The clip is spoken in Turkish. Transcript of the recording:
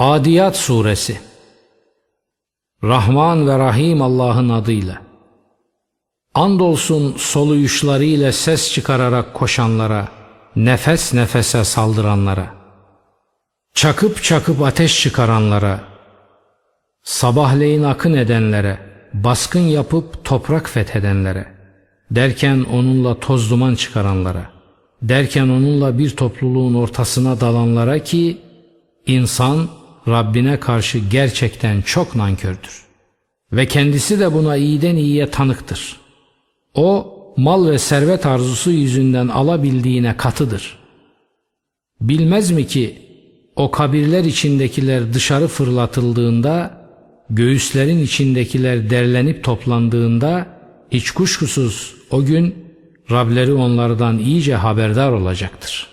Adiyat Suresi. Rahman ve Rahim Allah'ın adıyla. Andolsun soluyuşlarıyla ses çıkararak koşanlara, nefes nefese saldıranlara, çakıp çakıp ateş çıkaranlara, sabahleyin akın edenlere, baskın yapıp toprak fethedenlere, derken onunla toz duman çıkaranlara, derken onunla bir topluluğun ortasına dalanlara ki, insan Rabbine karşı gerçekten çok nankördür. Ve kendisi de buna iyiden iyiye tanıktır. O mal ve servet arzusu yüzünden alabildiğine katıdır. Bilmez mi ki o kabirler içindekiler dışarı fırlatıldığında, göğüslerin içindekiler derlenip toplandığında, hiç kuşkusuz o gün Rableri onlardan iyice haberdar olacaktır.